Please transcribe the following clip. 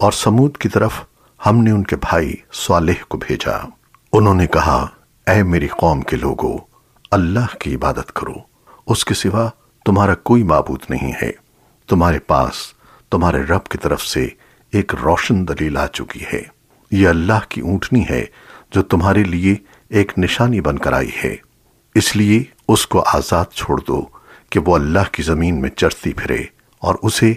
और समूद की तरफ़ हमने उनके भाई स्वालेह को भेजा। उन्होंने कहा, ऐ मेरी कौम के लोगों, अल्लाह की इबादत करो। उसके सिवा तुम्हारा कोई माबूद नहीं है। तुम्हारे पास, तुम्हारे रब की तरफ़ से एक रोशन दलील आ चुकी है। यह अल्लाह की ऊंटनी है जो तुम्हारे लिए एक निशानी बनकर आई है। इसलिए उसको आज़ाद छोड़ दो कि वो अल्लाह की ज़मीन में चढ़ती फिरे और उसे